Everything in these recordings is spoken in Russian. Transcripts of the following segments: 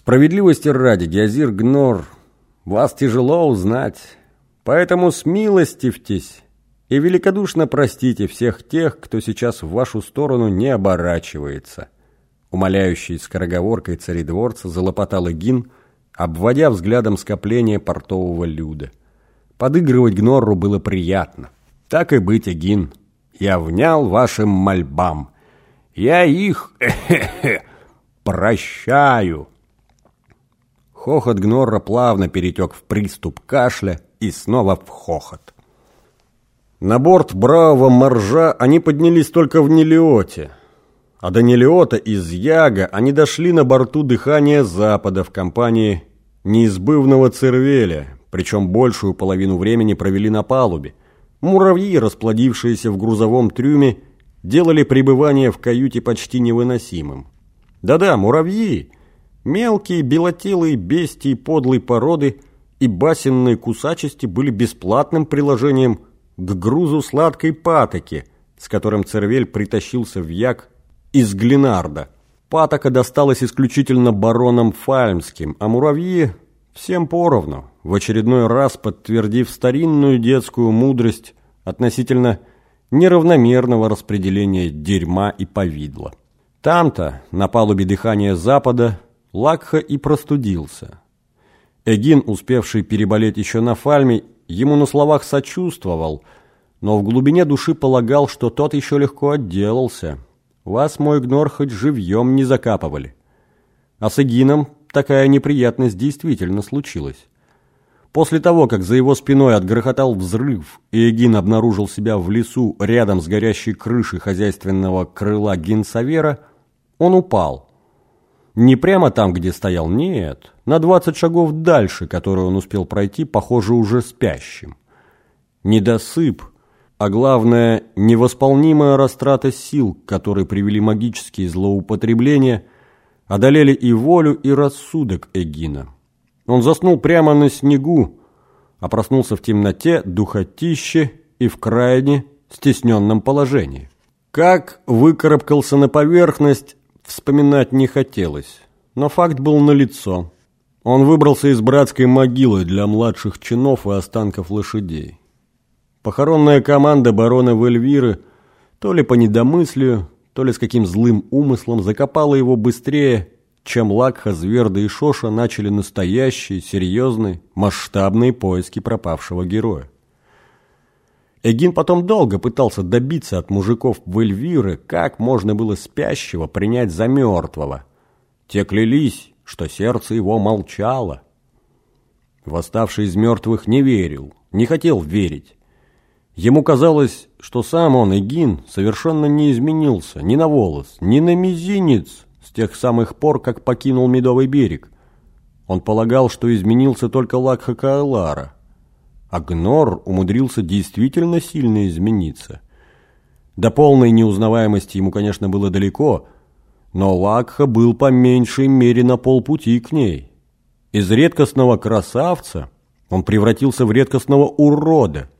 Справедливости ради, Геозир Гнор, вас тяжело узнать, поэтому смилостивьтесь и великодушно простите всех тех, кто сейчас в вашу сторону не оборачивается. Умоляющий скороговоркой царедворца залопотал Эгин, обводя взглядом скопление портового люда. Подыгрывать Гнорру было приятно. Так и быть, Эгин, я внял вашим мольбам. Я их прощаю. Хохот Гнорра плавно перетек в приступ кашля и снова в хохот. На борт бравого моржа они поднялись только в Нелиоте, а до Нелиота из Яга они дошли на борту дыхания Запада в компании неизбывного Цервеля, причем большую половину времени провели на палубе. Муравьи, расплодившиеся в грузовом трюме, делали пребывание в каюте почти невыносимым. Да-да, муравьи, мелкие белотелые бестии подлой породы и басенные кусачести были бесплатным приложением к грузу сладкой патоки, с которым Цервель притащился в Як из Глинарда. Патока досталась исключительно баронам Фальмским, а муравьи всем поровну, в очередной раз подтвердив старинную детскую мудрость относительно неравномерного распределения дерьма и повидла. Там-то, на палубе дыхания Запада, Лакха и простудился. Эгин, успевший переболеть еще на Фальме, ему на словах сочувствовал, но в глубине души полагал, что тот еще легко отделался. Вас, мой гнор, хоть живьем не закапывали. А с Эгином такая неприятность действительно случилась. После того, как за его спиной отгрохотал взрыв, и Эгин обнаружил себя в лесу рядом с горящей крышей хозяйственного крыла Генсавера, он упал – не прямо там, где стоял, нет. На двадцать шагов дальше, который он успел пройти, похоже, уже спящим. Недосып, а главное, невосполнимая растрата сил, которые привели магические злоупотребления, одолели и волю, и рассудок Эгина. Он заснул прямо на снегу, а проснулся в темноте, духотище и в крайне стесненном положении. Как выкарабкался на поверхность, Вспоминать не хотелось, но факт был налицо. Он выбрался из братской могилы для младших чинов и останков лошадей. Похоронная команда барона Вельвиры то ли по недомыслию, то ли с каким злым умыслом закопала его быстрее, чем Лакха, Зверда и Шоша начали настоящие, серьезные, масштабные поиски пропавшего героя. Эгин потом долго пытался добиться от мужиков в Эльвиры, как можно было спящего принять за мертвого. Те клялись, что сердце его молчало. Восставший из мертвых не верил, не хотел верить. Ему казалось, что сам он, Эгин, совершенно не изменился ни на волос, ни на мизинец с тех самых пор, как покинул Медовый берег. Он полагал, что изменился только Лакха Каэлара – Агнор умудрился действительно сильно измениться. До полной неузнаваемости ему, конечно, было далеко, но Лакха был по меньшей мере на полпути к ней. Из редкостного красавца он превратился в редкостного урода.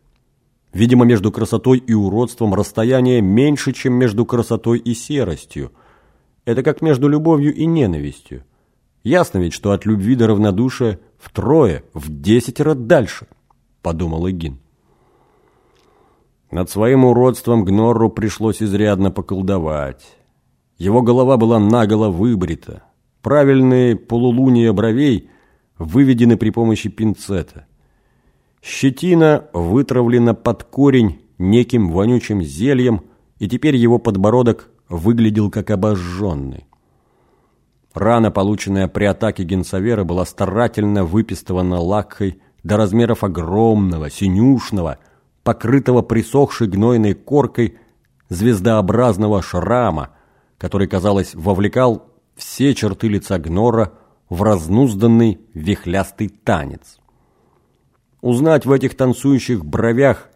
Видимо, между красотой и уродством расстояние меньше, чем между красотой и серостью. Это как между любовью и ненавистью. Ясно ведь, что от любви до равнодушия втрое, в десятеро дальше –— подумал Игин. Над своим уродством Гнорру пришлось изрядно поколдовать. Его голова была наголо выбрита. Правильные полулуния бровей выведены при помощи пинцета. Щетина вытравлена под корень неким вонючим зельем, и теперь его подбородок выглядел как обожженный. Рана, полученная при атаке Генсавера, была старательно выпистована лакхой до размеров огромного, синюшного, покрытого присохшей гнойной коркой звездообразного шрама, который, казалось, вовлекал все черты лица Гнора в разнузданный вихлястый танец. Узнать в этих танцующих бровях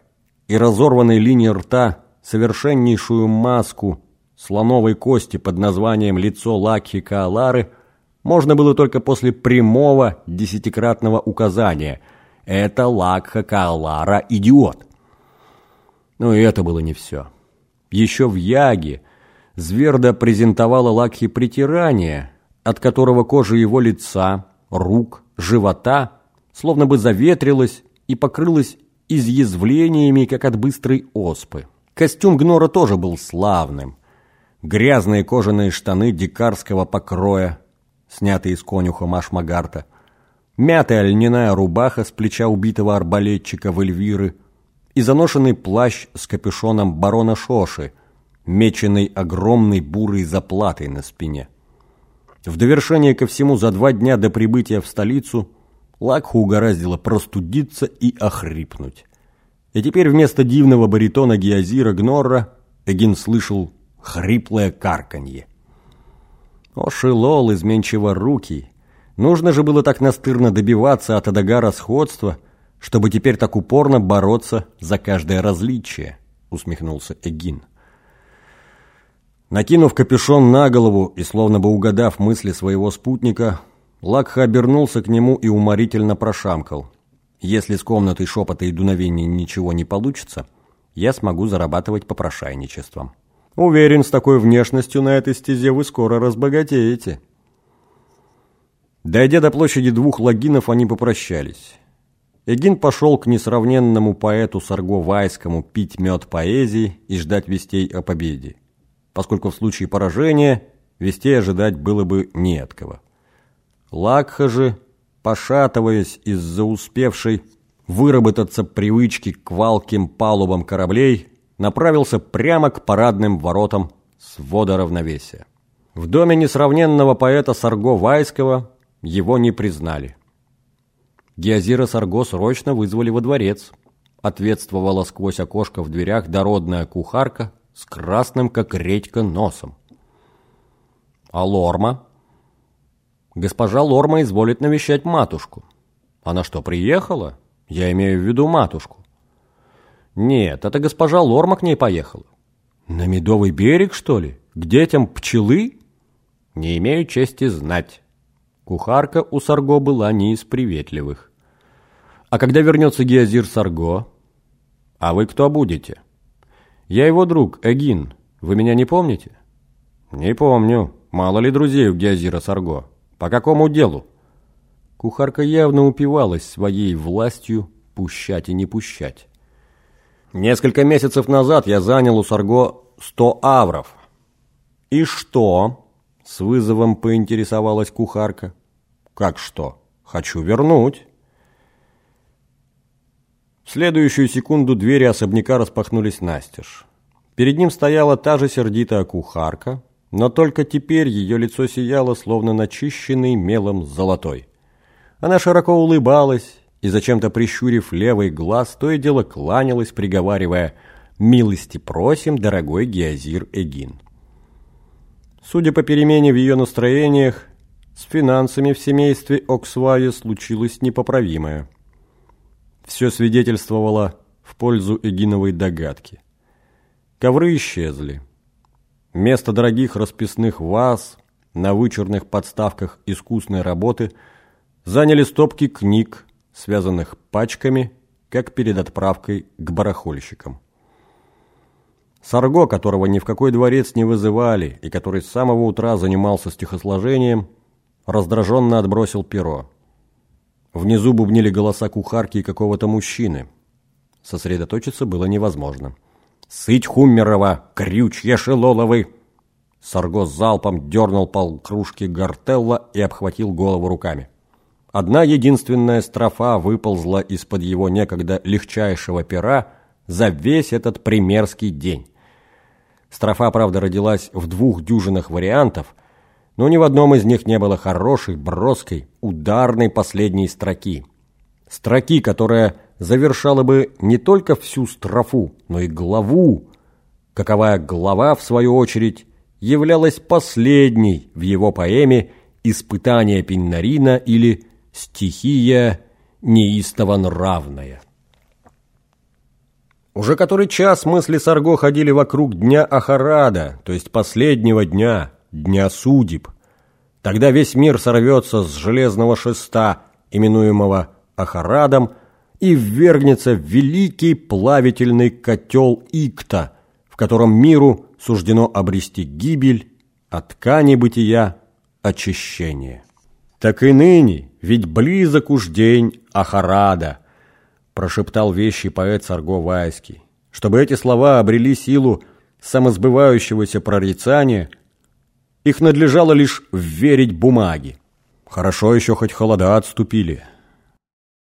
и разорванной линии рта совершеннейшую маску слоновой кости под названием «Лицо Лакхи Каалары» можно было только после прямого десятикратного указания – это Лакха Каалара идиот. Но и это было не все. Еще в Яге Зверда презентовала Лакхи притирание, от которого кожа его лица, рук, живота словно бы заветрилась и покрылась изъязвлениями, как от быстрой оспы. Костюм Гнора тоже был славным. Грязные кожаные штаны дикарского покроя, снятые из конюха Машмагарта, мятая льняная рубаха с плеча убитого арбалетчика в Эльвиры и заношенный плащ с капюшоном барона Шоши, меченный огромной бурой заплатой на спине. В довершение ко всему за два дня до прибытия в столицу Лакху угораздило простудиться и охрипнуть. И теперь вместо дивного баритона Геозира Гнорра Эгин слышал хриплое карканье. О, Шилол, изменчиво руки! Нужно же было так настырно добиваться от Адагара сходства, чтобы теперь так упорно бороться за каждое различие, усмехнулся Эгин. Накинув капюшон на голову и словно бы угадав мысли своего спутника, Лакха обернулся к нему и уморительно прошамкал. «Если с комнатой шепота и дуновения ничего не получится, я смогу зарабатывать попрошайничеством. Уверен, с такой внешностью на этой стезе вы скоро разбогатеете». Дойдя до площади двух лагинов, они попрощались. Эгин пошел к несравненному поэту Сарго Вайскому пить мед поэзии и ждать вестей о победе поскольку в случае поражения вестей ожидать было бы не от кого. Лакха же, пошатываясь из-за успевшей выработаться привычки к валким палубам кораблей, направился прямо к парадным воротам свода равновесия. В доме несравненного поэта Сарго Вайского его не признали. Геозира Сарго срочно вызвали во дворец. Ответствовала сквозь окошко в дверях дородная кухарка с красным, как редька, носом. А Лорма? Госпожа Лорма изволит навещать матушку. Она что, приехала? Я имею в виду матушку. Нет, это госпожа Лорма к ней поехала. На Медовый берег, что ли? К детям пчелы? Не имею чести знать. Кухарка у Сарго была не из приветливых. А когда вернется Геозир Сарго? А вы кто будете? Я его друг, Эгин. Вы меня не помните? Не помню. Мало ли друзей у Геозира Сарго. По какому делу? Кухарка явно упивалась своей властью пущать и не пущать. Несколько месяцев назад я занял у Сарго сто авров. И что? С вызовом поинтересовалась кухарка. Как что? Хочу вернуть. В следующую секунду двери особняка распахнулись настежь. Перед ним стояла та же сердитая кухарка, но только теперь ее лицо сияло, словно начищенный мелом золотой. Она широко улыбалась и, зачем-то прищурив левый глаз, то и дело кланялась, приговаривая «Милости просим, дорогой Геозир Эгин». Судя по перемене в ее настроениях, с финансами в семействе Оксвае случилось непоправимое – все свидетельствовало в пользу Эгиновой догадки. Ковры исчезли. Вместо дорогих расписных ваз на вычурных подставках искусной работы заняли стопки книг, связанных пачками, как перед отправкой к барахольщикам. Сарго, которого ни в какой дворец не вызывали и который с самого утра занимался стихосложением, раздраженно отбросил перо. Внизу бубнили голоса кухарки и какого-то мужчины. Сосредоточиться было невозможно. «Сыть Хуммерова! Крючья Шелоловы!» Сарго залпом дернул пол кружки гортелла и обхватил голову руками. Одна единственная строфа выползла из-под его некогда легчайшего пера за весь этот примерский день. Строфа, правда, родилась в двух дюжинах вариантов – но ни в одном из них не было хорошей, броской, ударной последней строки. Строки, которая завершала бы не только всю строфу, но и главу, каковая глава, в свою очередь, являлась последней в его поэме «Испытание Пиннарина» или «Стихия неистово нравная». Уже который час мысли Сарго ходили вокруг дня Ахарада, то есть последнего дня – дня судеб. Тогда весь мир сорвется с железного шеста, именуемого Ахарадом, и ввергнется в великий плавительный котел Икта, в котором миру суждено обрести гибель, а ткани бытия очищение. Так и ныне, ведь близок уж день Ахарада, прошептал вещий поэт Сарго Вайский. Чтобы эти слова обрели силу самосбывающегося прорицания, их надлежало лишь верить бумаге. Хорошо еще хоть холода отступили –